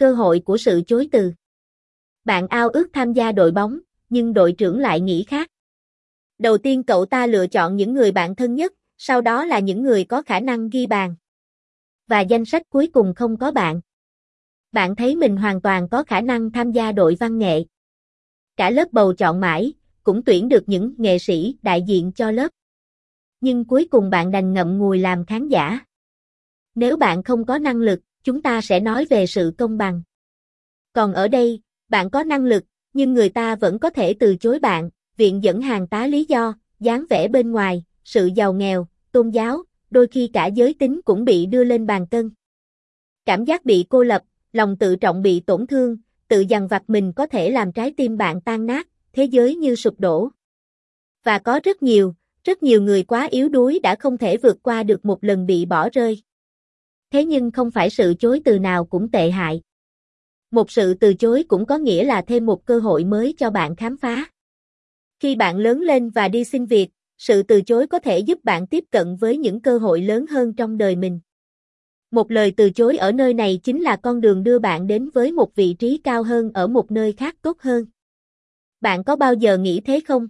cơ hội của sự chối từ. Bạn ao ước tham gia đội bóng, nhưng đội trưởng lại nghĩ khác. Đầu tiên cậu ta lựa chọn những người bạn thân nhất, sau đó là những người có khả năng ghi bàn. Và danh sách cuối cùng không có bạn. Bạn thấy mình hoàn toàn có khả năng tham gia đội văn nghệ. Cả lớp bầu chọn mãi, cũng tuyển được những nghệ sĩ đại diện cho lớp. Nhưng cuối cùng bạn đành ngậm ngùi làm khán giả. Nếu bạn không có năng lực, chúng ta sẽ nói về sự công bằng. Còn ở đây, bạn có năng lực, nhưng người ta vẫn có thể từ chối bạn, viện dẫn hàng tá lý do, dáng vẻ bên ngoài, sự giàu nghèo, tôn giáo, đôi khi cả giới tính cũng bị đưa lên bàn cân. Cảm giác bị cô lập, lòng tự trọng bị tổn thương, tự dằn vặt mình có thể làm trái tim bạn tan nát, thế giới như sụp đổ. Và có rất nhiều, rất nhiều người quá yếu đuối đã không thể vượt qua được một lần bị bỏ rơi. Thế nhưng không phải sự chối từ nào cũng tệ hại. Một sự từ chối cũng có nghĩa là thêm một cơ hội mới cho bạn khám phá. Khi bạn lớn lên và đi xin việc, sự từ chối có thể giúp bạn tiếp cận với những cơ hội lớn hơn trong đời mình. Một lời từ chối ở nơi này chính là con đường đưa bạn đến với một vị trí cao hơn ở một nơi khác tốt hơn. Bạn có bao giờ nghĩ thế không?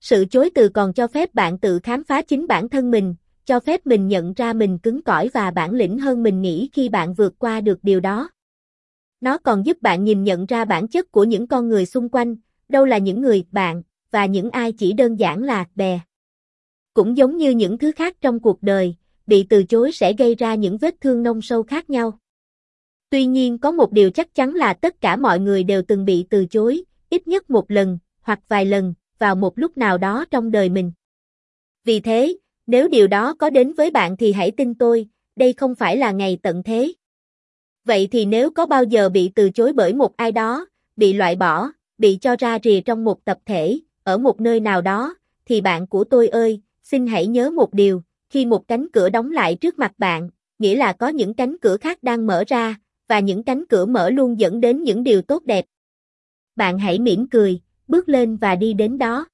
Sự chối từ còn cho phép bạn tự khám phá chính bản thân mình, cho phép mình nhận ra mình cứng cỏi và bản lĩnh hơn mình nghĩ khi bạn vượt qua được điều đó. Nó còn giúp bạn nhìn nhận ra bản chất của những con người xung quanh, đâu là những người bạn, và những ai chỉ đơn giản là bè. Cũng giống như những thứ khác trong cuộc đời, bị từ chối sẽ gây ra những vết thương nông sâu khác nhau. Tuy nhiên có một điều chắc chắn là tất cả mọi người đều từng bị từ chối, ít nhất một lần, hoặc vài lần, vào một lúc nào đó trong đời mình. Vì thế, nếu điều đó có đến với bạn thì hãy tin tôi, đây không phải là ngày tận thế. Vậy thì nếu có bao giờ bị từ chối bởi một ai đó, bị loại bỏ, bị cho ra rìa trong một tập thể, ở một nơi nào đó, thì bạn của tôi ơi, xin hãy nhớ một điều, khi một cánh cửa đóng lại trước mặt bạn, nghĩa là có những cánh cửa khác đang mở ra, và những cánh cửa mở luôn dẫn đến những điều tốt đẹp. Bạn hãy mỉm cười, bước lên và đi đến đó.